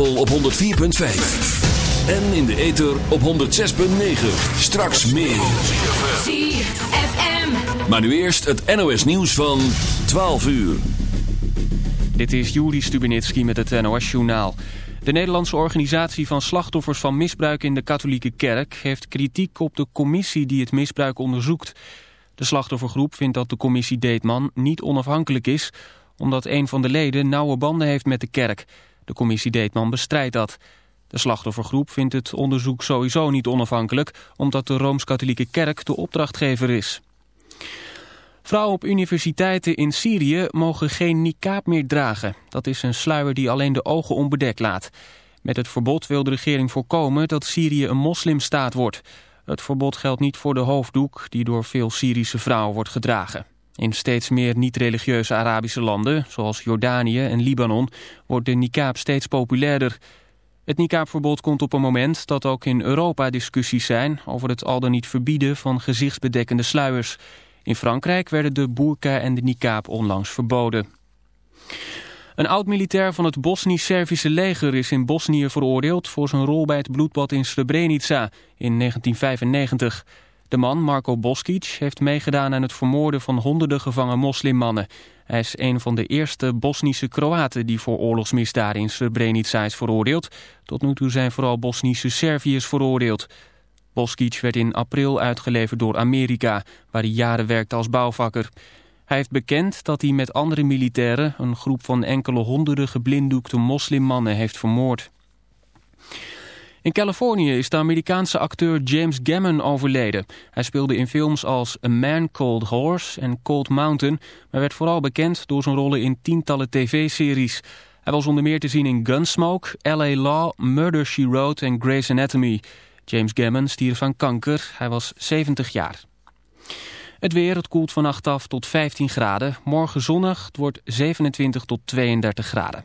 kabel op 104.5. En in de ether op 106.9. Straks meer. Maar nu eerst het NOS nieuws van 12 uur. Dit is Juri Stubenitski met het NOS-journaal. De Nederlandse organisatie van slachtoffers van misbruik in de katholieke kerk... heeft kritiek op de commissie die het misbruik onderzoekt. De slachtoffergroep vindt dat de commissie Deetman niet onafhankelijk is... omdat een van de leden nauwe banden heeft met de kerk. De commissie Deetman bestrijdt dat. De slachtoffergroep vindt het onderzoek sowieso niet onafhankelijk... omdat de Rooms-Katholieke Kerk de opdrachtgever is. Vrouwen op universiteiten in Syrië mogen geen niqab meer dragen. Dat is een sluier die alleen de ogen onbedekt laat. Met het verbod wil de regering voorkomen dat Syrië een moslimstaat wordt. Het verbod geldt niet voor de hoofddoek die door veel Syrische vrouwen wordt gedragen. In steeds meer niet-religieuze Arabische landen, zoals Jordanië en Libanon, wordt de niqab steeds populairder. Het niqabverbod komt op een moment dat ook in Europa discussies zijn over het al dan niet verbieden van gezichtsbedekkende sluiers. In Frankrijk werden de burka en de niqab onlangs verboden. Een oud-militair van het Bosnisch-Servische leger is in Bosnië veroordeeld voor zijn rol bij het bloedbad in Srebrenica in 1995. De man, Marko Boskic, heeft meegedaan aan het vermoorden van honderden gevangen moslimmannen. Hij is een van de eerste Bosnische Kroaten die voor oorlogsmisdaden in Srebrenica is veroordeeld. Tot nu toe zijn vooral Bosnische Serviërs veroordeeld. Boskic werd in april uitgeleverd door Amerika, waar hij jaren werkte als bouwvakker. Hij heeft bekend dat hij met andere militairen een groep van enkele honderden geblinddoekte moslimmannen heeft vermoord. In Californië is de Amerikaanse acteur James Gammon overleden. Hij speelde in films als A Man Called Horse en Cold Mountain... maar werd vooral bekend door zijn rollen in tientallen tv-series. Hij was onder meer te zien in Gunsmoke, L.A. Law, Murder, She Wrote en Grey's Anatomy. James Gammon stierf van kanker. Hij was 70 jaar. Het weer, het koelt vannacht af tot 15 graden. Morgen zonnig, het wordt 27 tot 32 graden.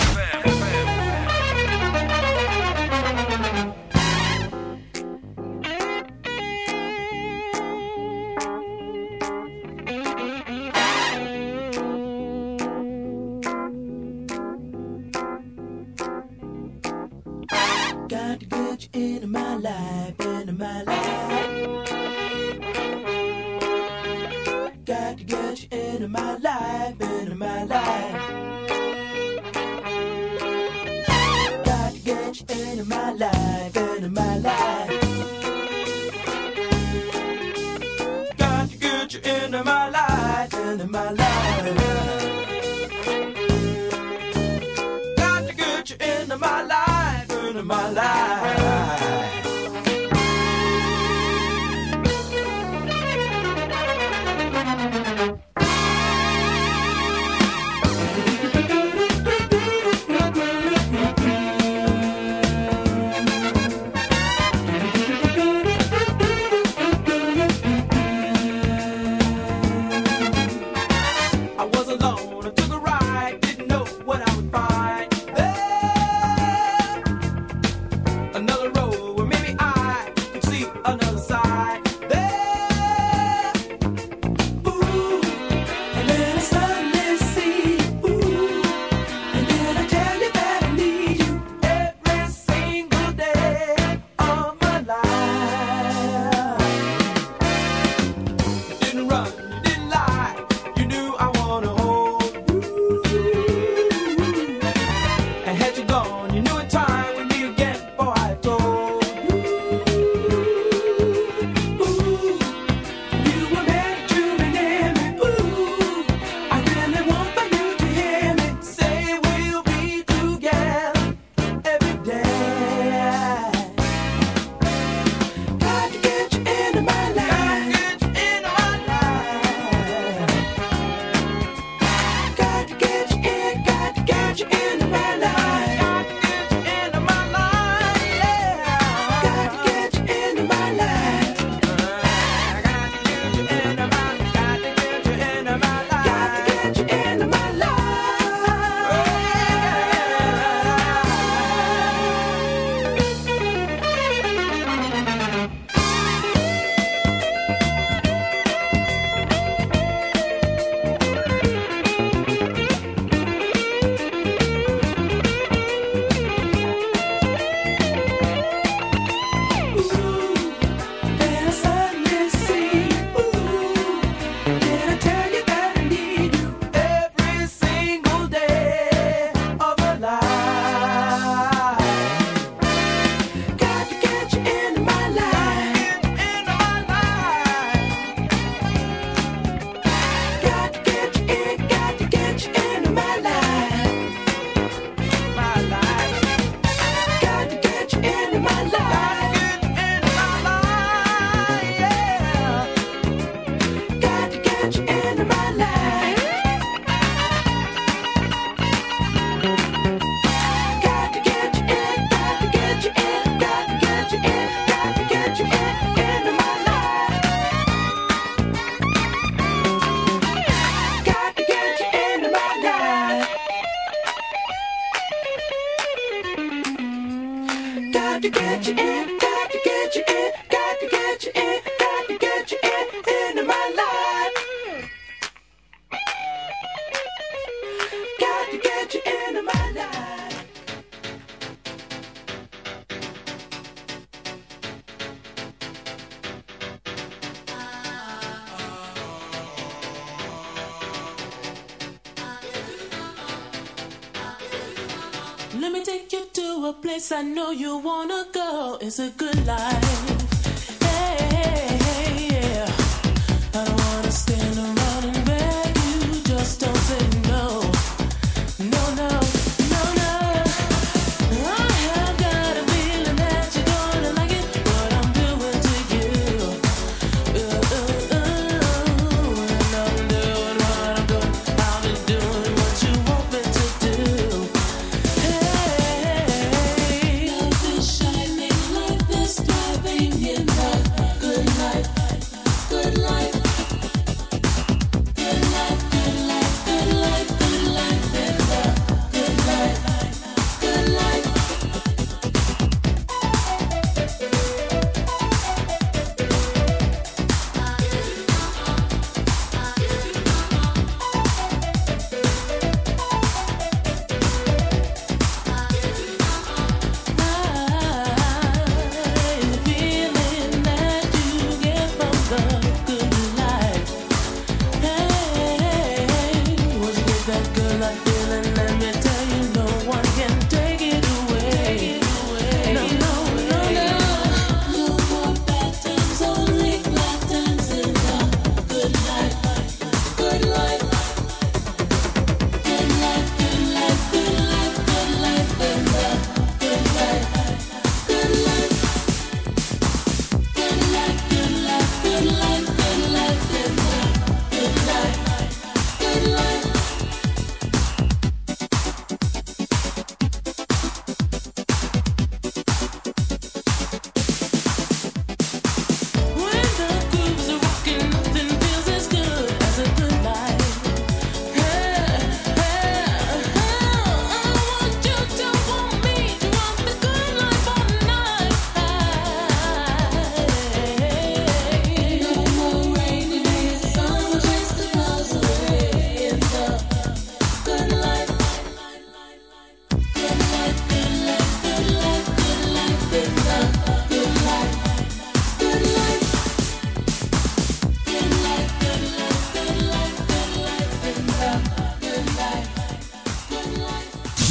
a good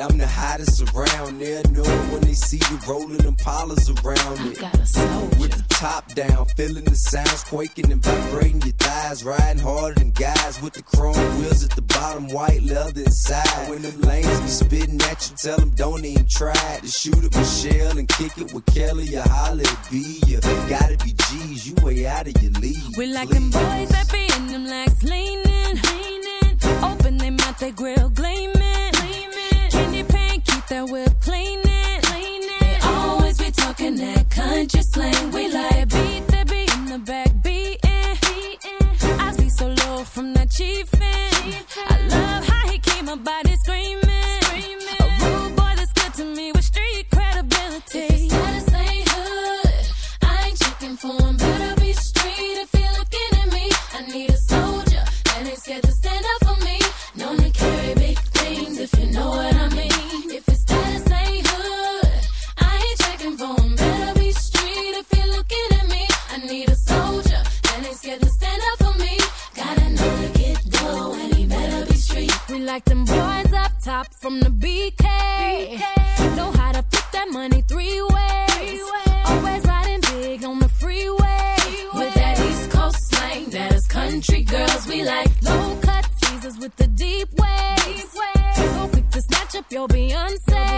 I'm the hottest around. They'll know when they see you rolling them polars around me. With the top down, feeling the sounds quaking and vibrating your thighs. Riding harder than guys with the chrome wheels at the bottom, white leather inside. When them lanes be spitting at you, tell them don't even try to shoot at Michelle and kick it with Kelly or Holly B. You gotta be G's, you way out of your league. We like them boys that be in them legs leaning, leaning. Open them out they grill gleaming. Any pain, keep that whip clean it. Clean it. They always be talking that country slang. We like beat the beat in the back, beating. I see so low from that chief. I love how he keep my body screaming. like them boys up top from the BK. BK. Know how to put that money three ways. Three ways. Always riding big on the freeway. With that East Coast slang that us country girls we like. Low cut teasers with the deep waves. Deep waves. So quick to snatch up your Beyonce.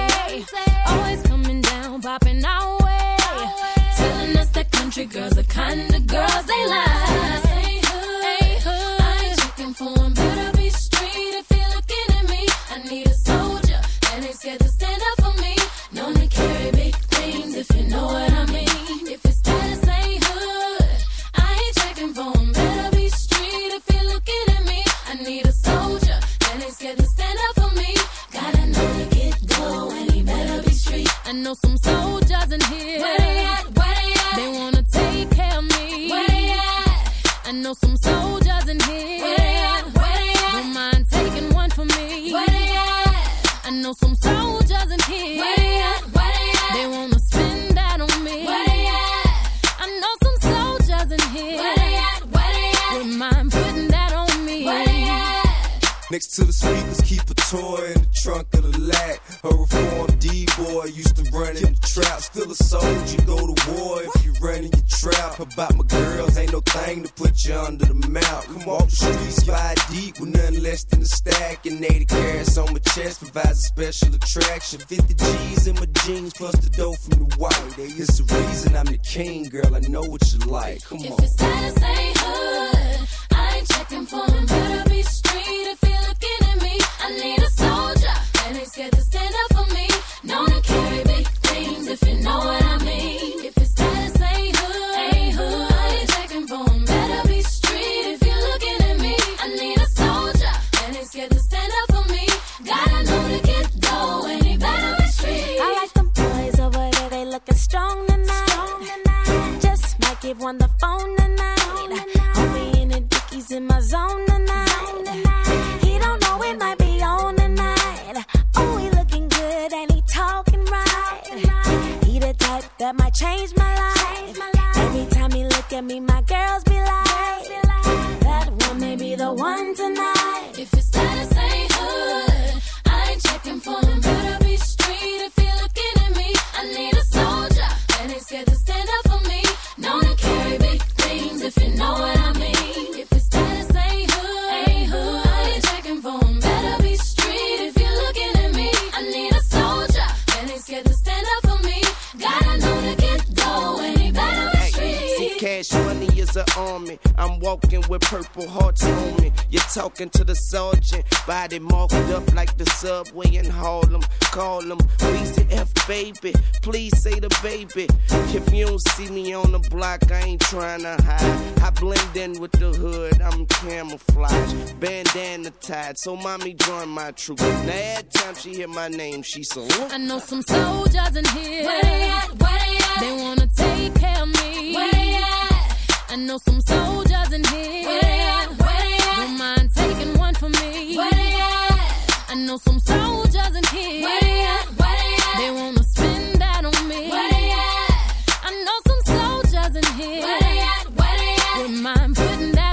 If it's baby. If you don't see me on the block, I ain't trying to hide. I blend in with the hood, I'm camouflage. Bandana tied, so mommy join my troop. Now every time she hear my name, she salute. I know some soldiers in here. Where they at? Where they at? They wanna take care of me. Where they at? I know some soldiers in here. Where they at? Where they at? Don't mind taking one for me. Where they at? I know some soldiers in here. Where they at? Where they at? They wanna spend that on me. Where I know some soldiers in here. Where they at? Where they at? Wouldn't mind putting that.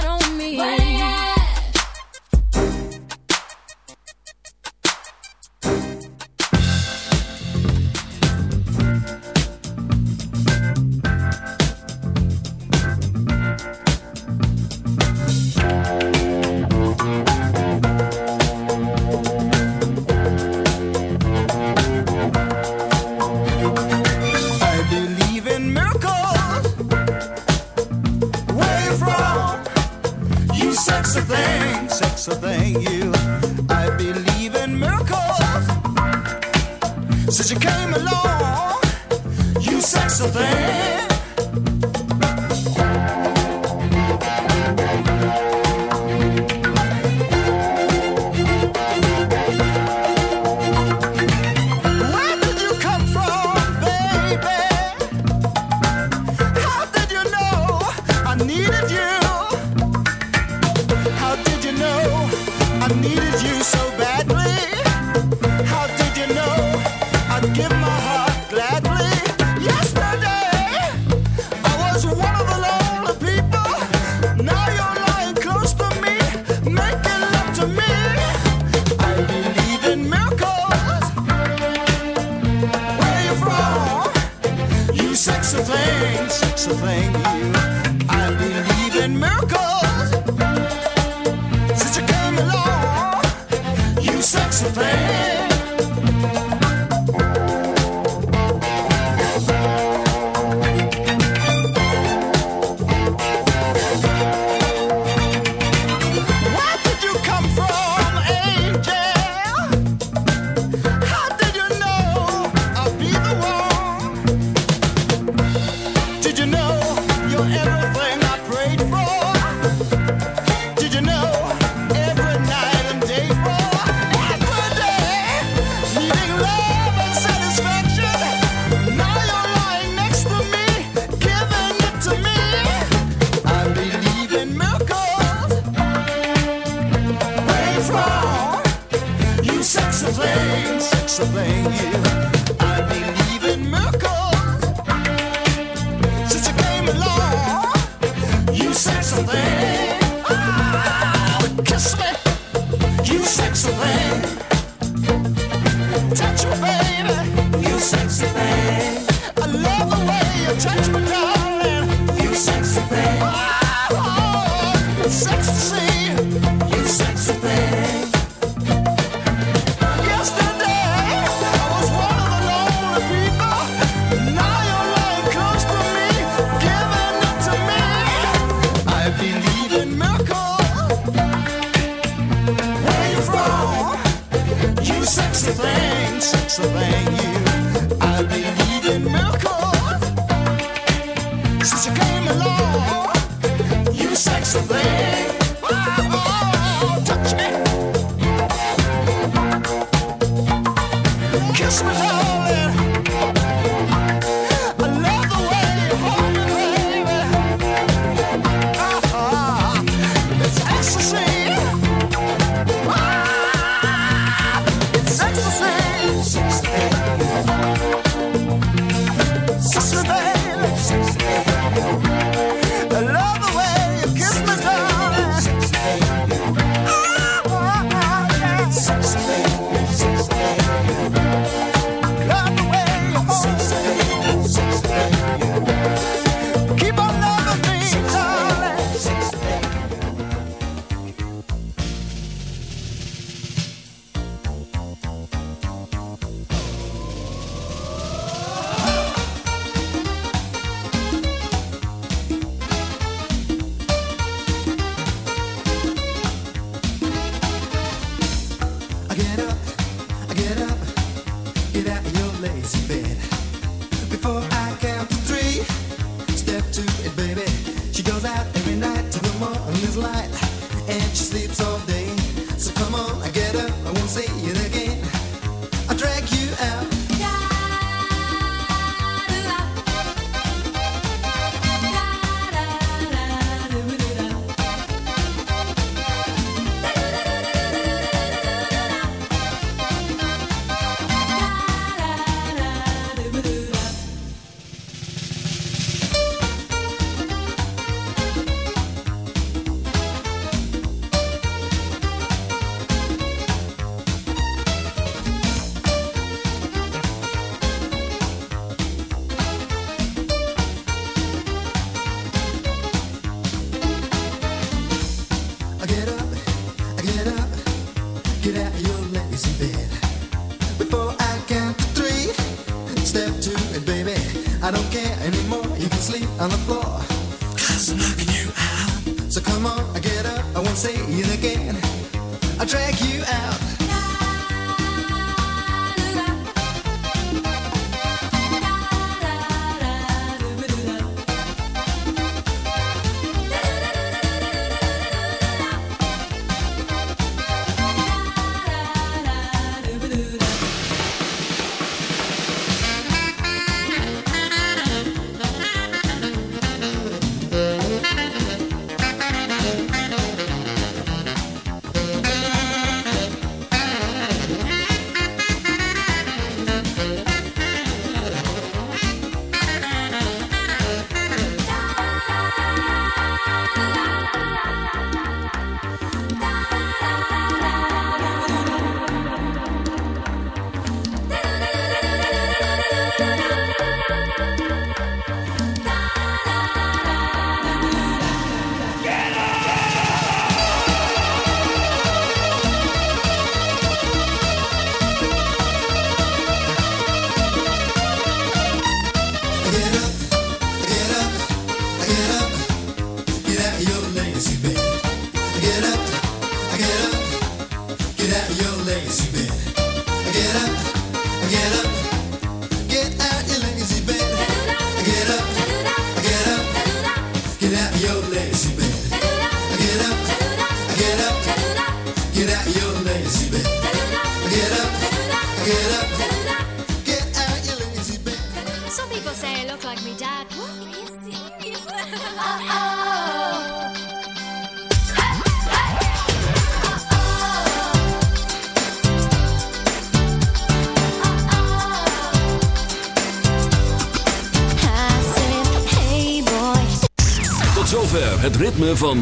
Ritme van